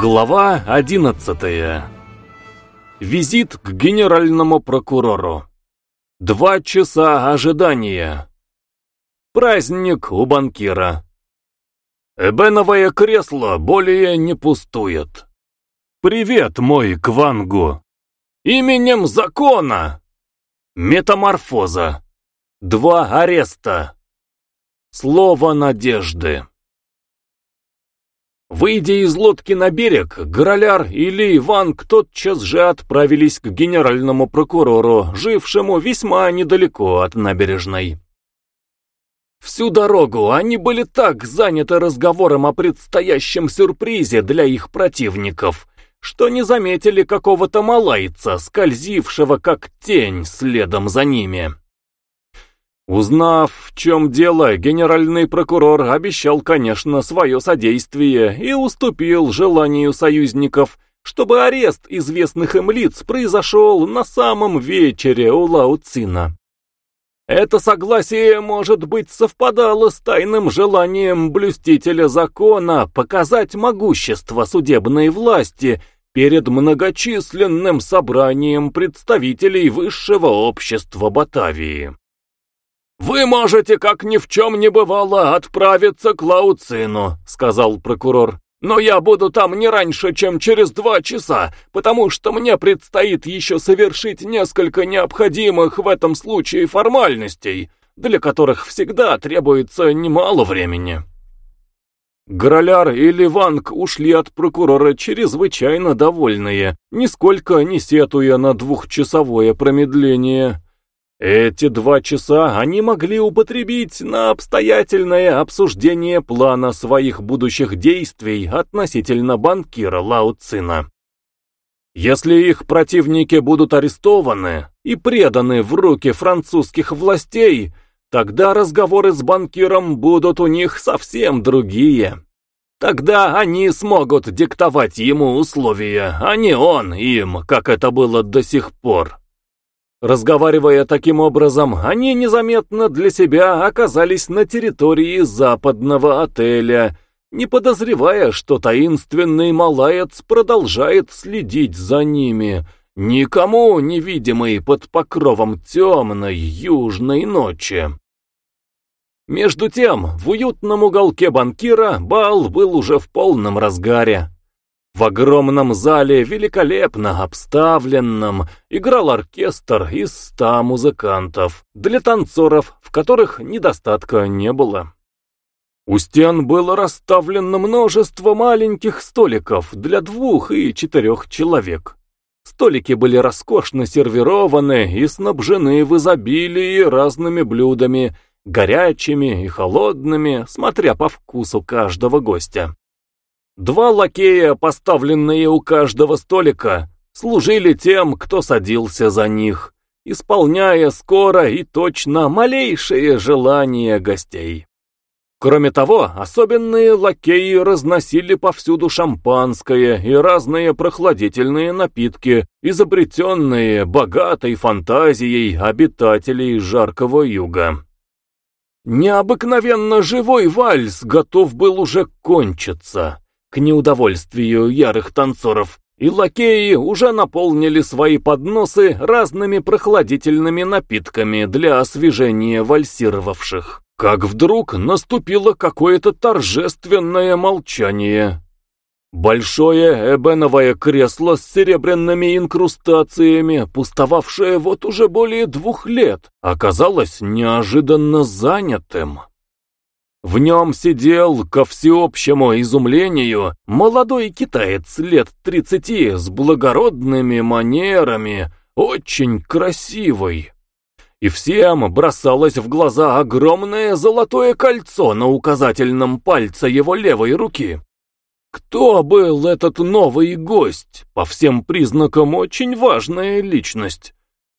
Глава 11. Визит к генеральному прокурору. Два часа ожидания. Праздник у банкира. Эбеновое кресло более не пустует. Привет, мой Квангу. Именем закона. Метаморфоза. Два ареста. Слово надежды. Выйдя из лодки на берег, Гороляр и Ли Ванг тотчас же отправились к генеральному прокурору, жившему весьма недалеко от набережной. Всю дорогу они были так заняты разговором о предстоящем сюрпризе для их противников, что не заметили какого-то малайца, скользившего как тень следом за ними. Узнав, в чем дело, генеральный прокурор обещал, конечно, свое содействие и уступил желанию союзников, чтобы арест известных им лиц произошел на самом вечере у Лао Цина. Это согласие, может быть, совпадало с тайным желанием блюстителя закона показать могущество судебной власти перед многочисленным собранием представителей высшего общества Батавии. «Вы можете, как ни в чем не бывало, отправиться к Лауцину», — сказал прокурор. «Но я буду там не раньше, чем через два часа, потому что мне предстоит еще совершить несколько необходимых в этом случае формальностей, для которых всегда требуется немало времени». Гроляр и Ливанг ушли от прокурора чрезвычайно довольные, нисколько не сетуя на двухчасовое промедление. Эти два часа они могли употребить на обстоятельное обсуждение плана своих будущих действий относительно банкира Лао. Если их противники будут арестованы и преданы в руки французских властей, тогда разговоры с банкиром будут у них совсем другие. Тогда они смогут диктовать ему условия, а не он им, как это было до сих пор. Разговаривая таким образом, они незаметно для себя оказались на территории западного отеля, не подозревая, что таинственный малаец продолжает следить за ними, никому невидимый под покровом темной южной ночи. Между тем, в уютном уголке банкира бал был уже в полном разгаре. В огромном зале, великолепно обставленном, играл оркестр из ста музыкантов, для танцоров, в которых недостатка не было. У стен было расставлено множество маленьких столиков для двух и четырех человек. Столики были роскошно сервированы и снабжены в изобилии разными блюдами, горячими и холодными, смотря по вкусу каждого гостя. Два лакея, поставленные у каждого столика, служили тем, кто садился за них, исполняя скоро и точно малейшие желания гостей. Кроме того, особенные лакеи разносили повсюду шампанское и разные прохладительные напитки, изобретенные богатой фантазией обитателей жаркого юга. Необыкновенно живой вальс готов был уже кончиться к неудовольствию ярых танцоров, и лакеи уже наполнили свои подносы разными прохладительными напитками для освежения вальсировавших. Как вдруг наступило какое-то торжественное молчание. Большое эбеновое кресло с серебряными инкрустациями, пустовавшее вот уже более двух лет, оказалось неожиданно занятым. В нем сидел, ко всеобщему изумлению, молодой китаец лет тридцати с благородными манерами, очень красивый. И всем бросалось в глаза огромное золотое кольцо на указательном пальце его левой руки. Кто был этот новый гость, по всем признакам очень важная личность,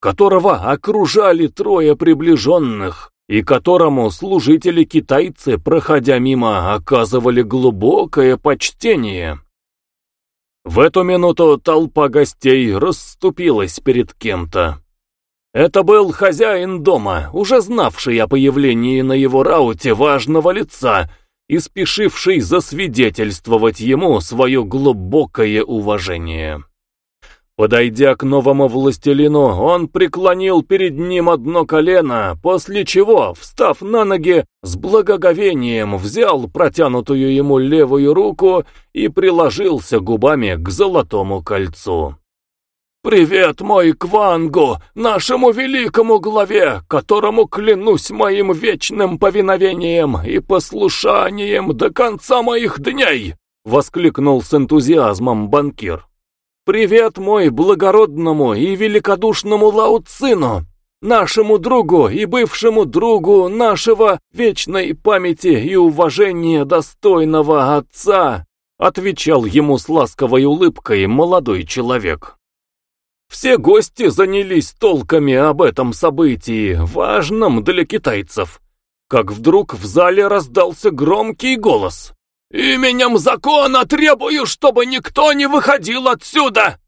которого окружали трое приближенных, и которому служители-китайцы, проходя мимо, оказывали глубокое почтение. В эту минуту толпа гостей расступилась перед кем-то. Это был хозяин дома, уже знавший о появлении на его рауте важного лица и спешивший засвидетельствовать ему свое глубокое уважение. Подойдя к новому властелину, он преклонил перед ним одно колено, после чего, встав на ноги, с благоговением взял протянутую ему левую руку и приложился губами к золотому кольцу. «Привет, мой Квангу, нашему великому главе, которому клянусь моим вечным повиновением и послушанием до конца моих дней!» — воскликнул с энтузиазмом банкир. «Привет мой благородному и великодушному Лауцину, нашему другу и бывшему другу нашего вечной памяти и уважения достойного отца», отвечал ему с ласковой улыбкой молодой человек. Все гости занялись толками об этом событии, важном для китайцев, как вдруг в зале раздался громкий голос. «Именем закона требую, чтобы никто не выходил отсюда!»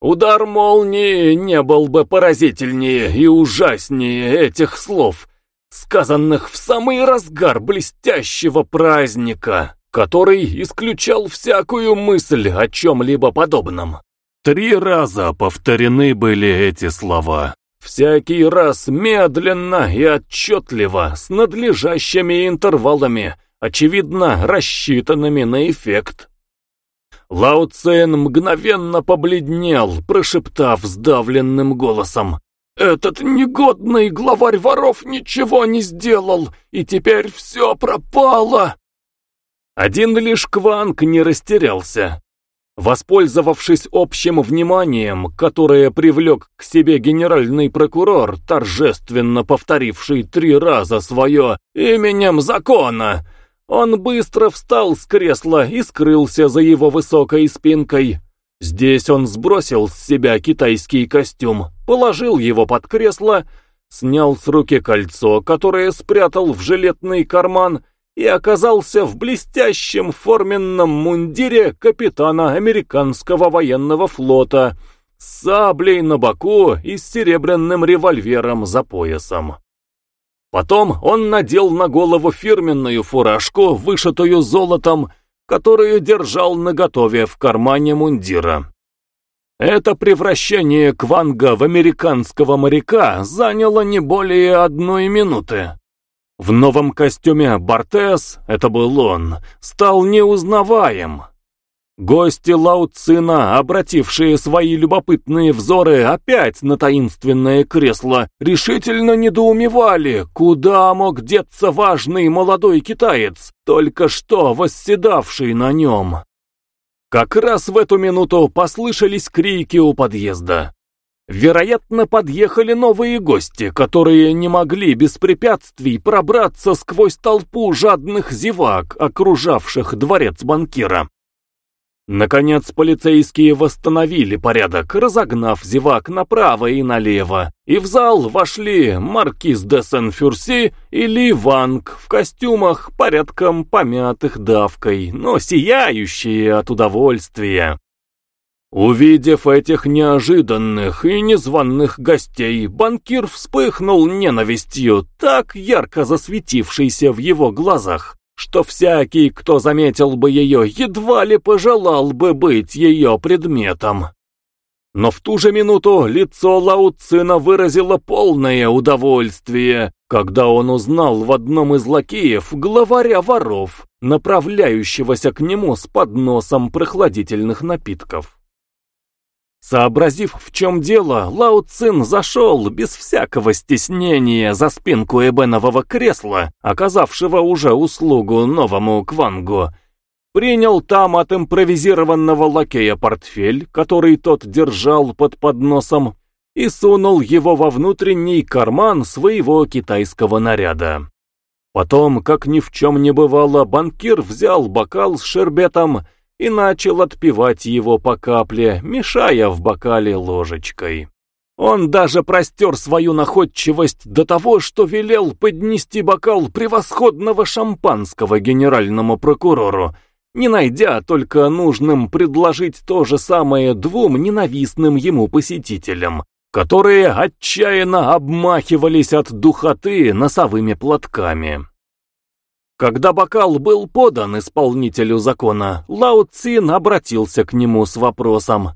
Удар молнии не был бы поразительнее и ужаснее этих слов, сказанных в самый разгар блестящего праздника, который исключал всякую мысль о чем-либо подобном. Три раза повторены были эти слова. Всякий раз медленно и отчетливо, с надлежащими интервалами, очевидно, рассчитанными на эффект. Лао Цен мгновенно побледнел, прошептав сдавленным голосом. «Этот негодный главарь воров ничего не сделал, и теперь все пропало!» Один лишь Кванг не растерялся. Воспользовавшись общим вниманием, которое привлек к себе генеральный прокурор, торжественно повторивший три раза свое «именем закона», он быстро встал с кресла и скрылся за его высокой спинкой. Здесь он сбросил с себя китайский костюм, положил его под кресло, снял с руки кольцо, которое спрятал в жилетный карман, и оказался в блестящем форменном мундире капитана американского военного флота с саблей на боку и с серебряным револьвером за поясом. Потом он надел на голову фирменную фуражку, вышитую золотом, которую держал наготове в кармане мундира. Это превращение Кванга в американского моряка заняло не более одной минуты. В новом костюме Бартес, это был он, стал неузнаваем. Гости Лауцина, обратившие свои любопытные взоры опять на таинственное кресло, решительно недоумевали, куда мог деться важный молодой китаец, только что восседавший на нем. Как раз в эту минуту послышались крики у подъезда. Вероятно, подъехали новые гости, которые не могли без препятствий пробраться сквозь толпу жадных зевак, окружавших дворец банкира. Наконец полицейские восстановили порядок, разогнав зевак направо и налево, и в зал вошли маркиз де Сен-Фюрси и Ли Ванг в костюмах, порядком помятых давкой, но сияющие от удовольствия. Увидев этих неожиданных и незваных гостей, банкир вспыхнул ненавистью, так ярко засветившейся в его глазах, что всякий, кто заметил бы ее, едва ли пожелал бы быть ее предметом. Но в ту же минуту лицо Лауцина выразило полное удовольствие, когда он узнал в одном из лакеев главаря воров, направляющегося к нему с подносом прохладительных напитков. Сообразив, в чем дело, Лао Цин зашел без всякого стеснения за спинку эбенового кресла, оказавшего уже услугу новому Квангу, принял там от импровизированного лакея портфель, который тот держал под подносом, и сунул его во внутренний карман своего китайского наряда. Потом, как ни в чем не бывало, банкир взял бокал с шербетом и начал отпивать его по капле, мешая в бокале ложечкой. Он даже простер свою находчивость до того, что велел поднести бокал превосходного шампанского генеральному прокурору, не найдя только нужным предложить то же самое двум ненавистным ему посетителям, которые отчаянно обмахивались от духоты носовыми платками. Когда бокал был подан исполнителю закона, Лао Цин обратился к нему с вопросом.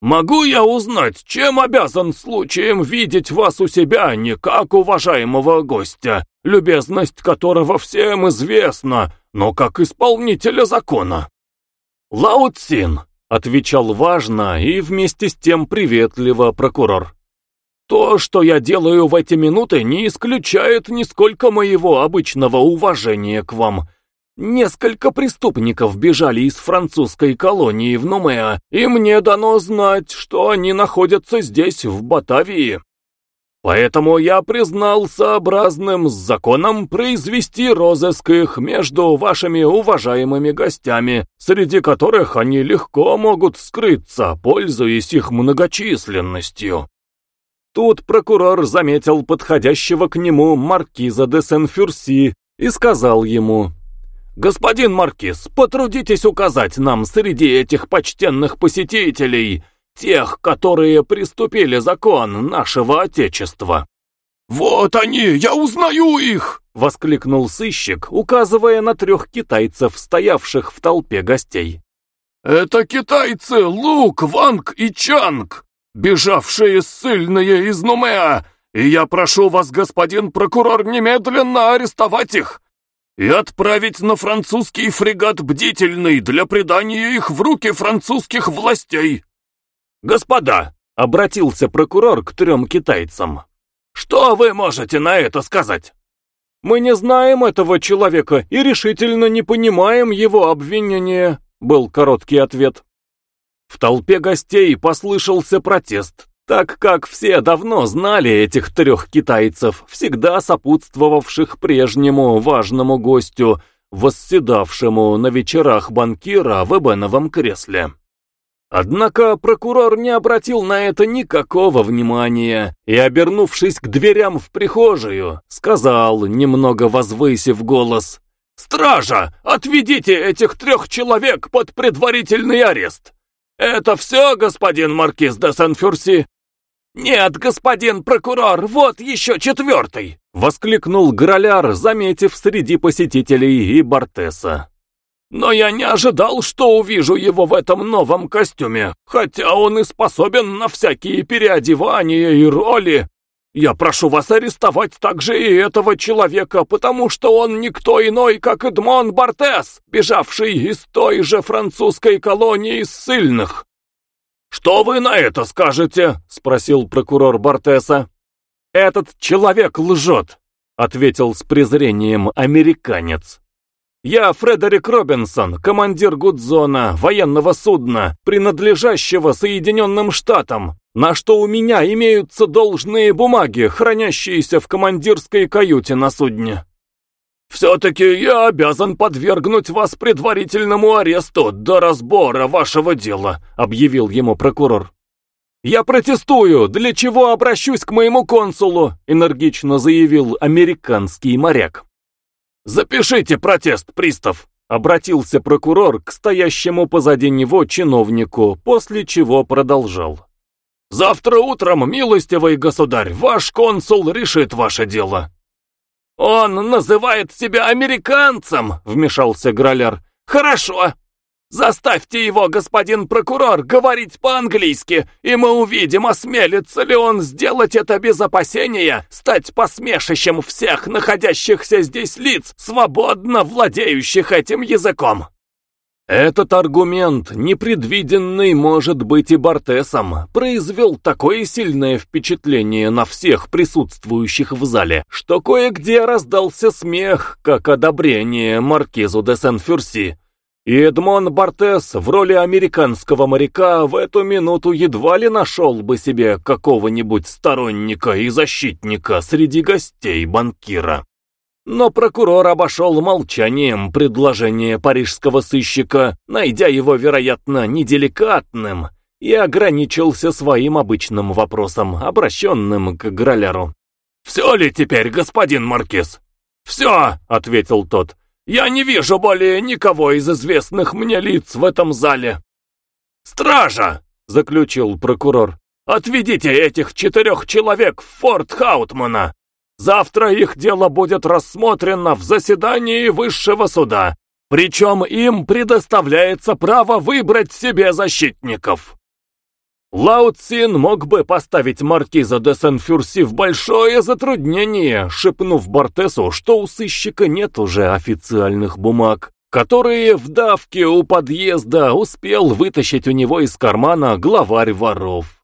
«Могу я узнать, чем обязан случаем видеть вас у себя не как уважаемого гостя, любезность которого всем известна, но как исполнителя закона?» «Лао Цин», — отвечал важно и вместе с тем приветливо прокурор. То, что я делаю в эти минуты, не исключает нисколько моего обычного уважения к вам. Несколько преступников бежали из французской колонии в Нумеа, и мне дано знать, что они находятся здесь, в Батавии. Поэтому я признал сообразным с законом произвести розыск их между вашими уважаемыми гостями, среди которых они легко могут скрыться, пользуясь их многочисленностью. Тут прокурор заметил подходящего к нему маркиза де Сен-Фюрси и сказал ему, «Господин маркиз, потрудитесь указать нам среди этих почтенных посетителей тех, которые приступили закон нашего Отечества». «Вот они, я узнаю их!» — воскликнул сыщик, указывая на трех китайцев, стоявших в толпе гостей. «Это китайцы Лук, Ванг и Чанг!» Бежавшие ссыльные из Нумеа, и я прошу вас, господин прокурор, немедленно арестовать их и отправить на французский фрегат «Бдительный» для предания их в руки французских властей. «Господа!» — обратился прокурор к трем китайцам. «Что вы можете на это сказать?» «Мы не знаем этого человека и решительно не понимаем его обвинения», — был короткий ответ. В толпе гостей послышался протест, так как все давно знали этих трех китайцев, всегда сопутствовавших прежнему важному гостю, восседавшему на вечерах банкира в эбеновом кресле. Однако прокурор не обратил на это никакого внимания и, обернувшись к дверям в прихожую, сказал, немного возвысив голос, «Стража, отведите этих трех человек под предварительный арест!» «Это все, господин маркиз де Сен-Фюрси?» «Нет, господин прокурор, вот еще четвертый!» — воскликнул Граляр, заметив среди посетителей и Бартеса. «Но я не ожидал, что увижу его в этом новом костюме, хотя он и способен на всякие переодевания и роли. Я прошу вас арестовать также и этого человека, потому что он никто иной, как Эдмон Бартес, бежавший из той же французской колонии ссыльных. «Что вы на это скажете?» — спросил прокурор Бартеса. «Этот человек лжет», — ответил с презрением американец. «Я Фредерик Робинсон, командир Гудзона, военного судна, принадлежащего Соединенным Штатам, на что у меня имеются должные бумаги, хранящиеся в командирской каюте на судне. Все-таки я обязан подвергнуть вас предварительному аресту до разбора вашего дела», — объявил ему прокурор. «Я протестую, для чего обращусь к моему консулу», — энергично заявил американский моряк. «Запишите протест, пристав!» — обратился прокурор к стоящему позади него чиновнику, после чего продолжал. «Завтра утром, милостивый государь, ваш консул решит ваше дело». «Он называет себя американцем!» — вмешался Граляр. «Хорошо, Заставьте его, господин прокурор, говорить по-английски, и мы увидим, осмелится ли он сделать это без опасения, стать посмешищем всех находящихся здесь лиц, свободно владеющих этим языком. Этот аргумент, непредвиденный, может быть, и Бартесом, произвел такое сильное впечатление на всех присутствующих в зале, что кое-где раздался смех, как одобрение маркизу де Сен-Фюрси, и Эдмон Бартес в роли американского моряка в эту минуту едва ли нашел бы себе какого-нибудь сторонника и защитника среди гостей банкира. Но прокурор обошел молчанием предложение парижского сыщика, найдя его, вероятно, неделикатным, и ограничился своим обычным вопросом, обращенным к Граляру. «Все ли теперь, господин Маркиз?» «Все», — ответил тот. Я не вижу более никого из известных мне лиц в этом зале. «Стража!» — заключил прокурор. «Отведите этих четырех человек в форт Хаутмана. Завтра их дело будет рассмотрено в заседании высшего суда, причем им предоставляется право выбрать себе защитников. Лао Цин мог бы поставить маркиза де Сен-Фюрси в большое затруднение, шепнув Бартесу, что у сыщика нет уже официальных бумаг, которые в давке у подъезда успел вытащить у него из кармана главарь воров.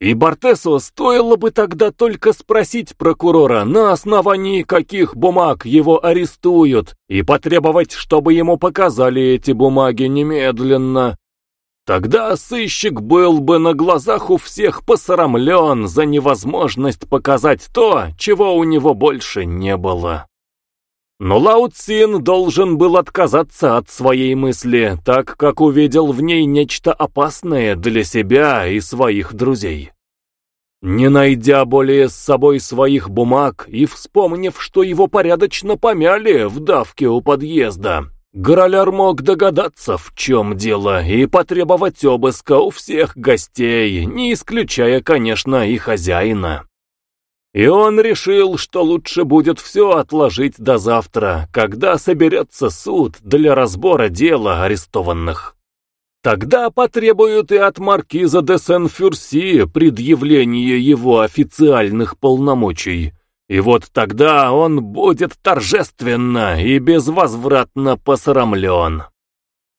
И Бартесу стоило бы тогда только спросить прокурора, на основании каких бумаг его арестуют, и потребовать, чтобы ему показали эти бумаги немедленно. Тогда сыщик был бы на глазах у всех посрамлен за невозможность показать то, чего у него больше не было. Но Лао Цин должен был отказаться от своей мысли, так как увидел в ней нечто опасное для себя и своих друзей. Не найдя более с собой своих бумаг и вспомнив, что его порядочно помяли в давке у подъезда, Гороляр мог догадаться, в чем дело, и потребовать обыска у всех гостей, не исключая, конечно, и хозяина. И он решил, что лучше будет все отложить до завтра, когда соберется суд для разбора дела арестованных. Тогда потребуют и от маркиза де Сен-Фюрси предъявление его официальных полномочий. И вот тогда он будет торжественно и безвозвратно посрамлен.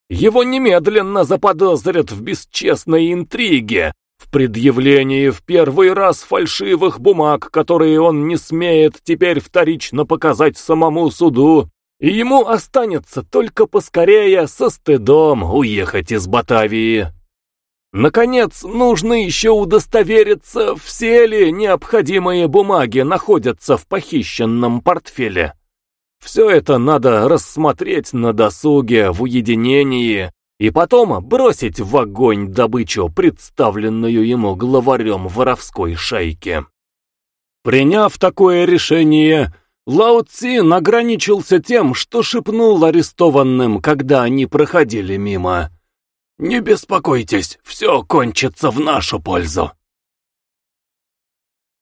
Его немедленно заподозрят в бесчестной интриге, в предъявлении в первый раз фальшивых бумаг, которые он не смеет теперь вторично показать самому суду, и ему останется только поскорее со стыдом уехать из Батавии. Наконец, нужно еще удостовериться, все ли необходимые бумаги находятся в похищенном портфеле. Все это надо рассмотреть на досуге, в уединении, и потом бросить в огонь добычу, представленную ему главарем воровской шайки. Приняв такое решение, Лао Цин ограничился тем, что шепнул арестованным, когда они проходили мимо. «Не беспокойтесь, все кончится в нашу пользу».